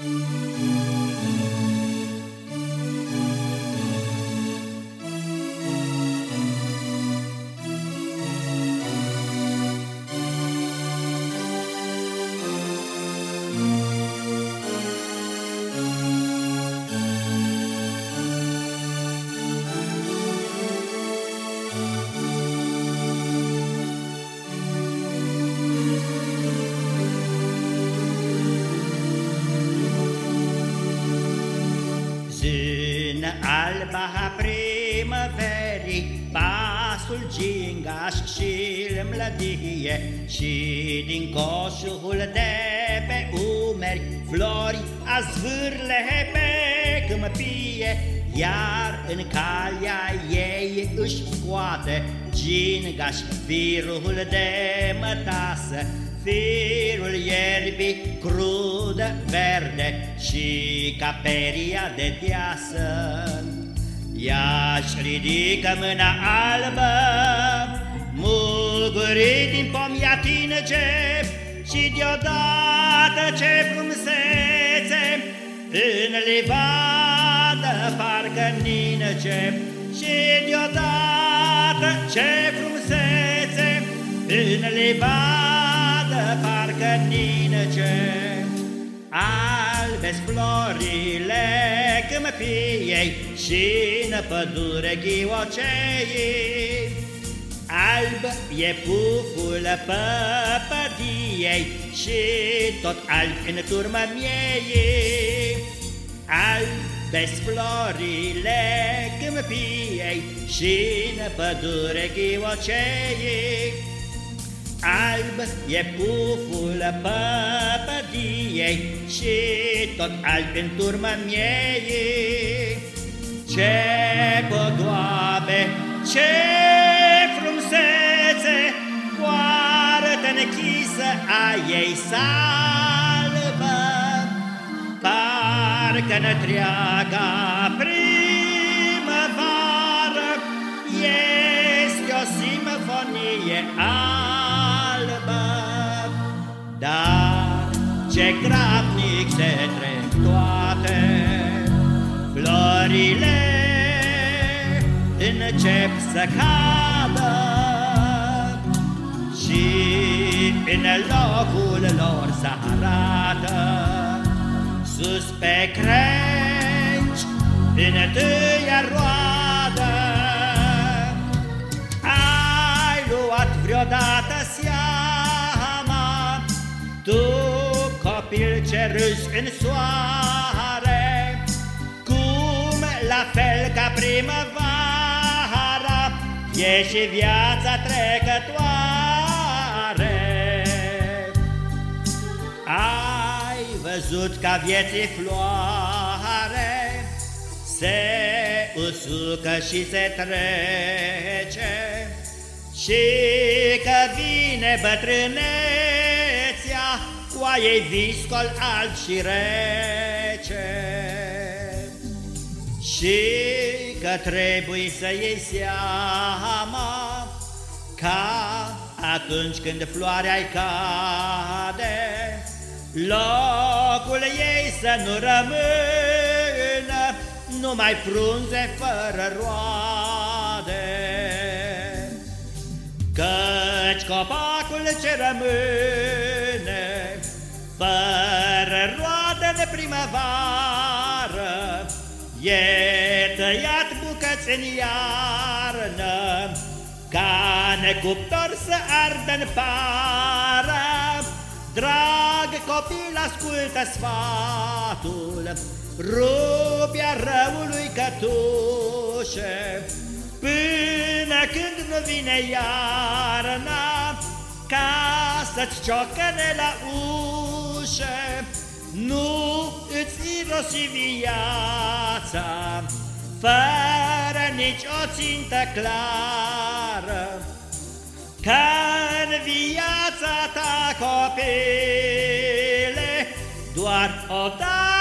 Música alba primăverii, pasul gingaș și mlădie. Și din coșul de pe umeri, flori azvârle pe câmpie. Iar în calea ei își scoate gingaș firul de mătasă. Firul ierbii crudă, verde și caperia de deasă. Ea-și ridică mâna albă, mulgurit din pomi atinge și deodată ce frumusețe în livadă parcă ninge și deodată ce frumusețe în livadă parcă ninece albe florile câmpiei și în pădure ghiocei. Alb e puful păpădiei și tot alb în turmă miei. albe florile câmpiei și în pădure ghiocei. Alb e puful păpădiei Și tot alb în turmă miei. Ce podoabe, ce frumsețe Poartă nechisă a ei salvă Parcă întreaga primăvară Este o simfonie a toate Florile încep să cadă Și în locul lor să arată. Sus pe crengi, întâia roadă Ai luat vreodată copil ce râzi în soare, E și viața trecătoare. Ai văzut ca vieții floare? Se usucă și se trece. Și că vine bătrânețea ei viscol alb și rece. Și că trebuie să iei seama Ca atunci când floarea ai cade Locul ei să nu rămână Numai frunze fără roade. Căci copacul ce rămâne fără roadă de primăvară, E tăiat bucăți în iarnă, Ca necuptor să ardă în pară. Drag copil, ascultă sfatul, Rupia răului cătușe, Până când nu vine iarna, Ca să-ți ciocăne la ușă, nu îți irosi viața, fără nici o țintă clară, că în viața ta, copile, doar o dată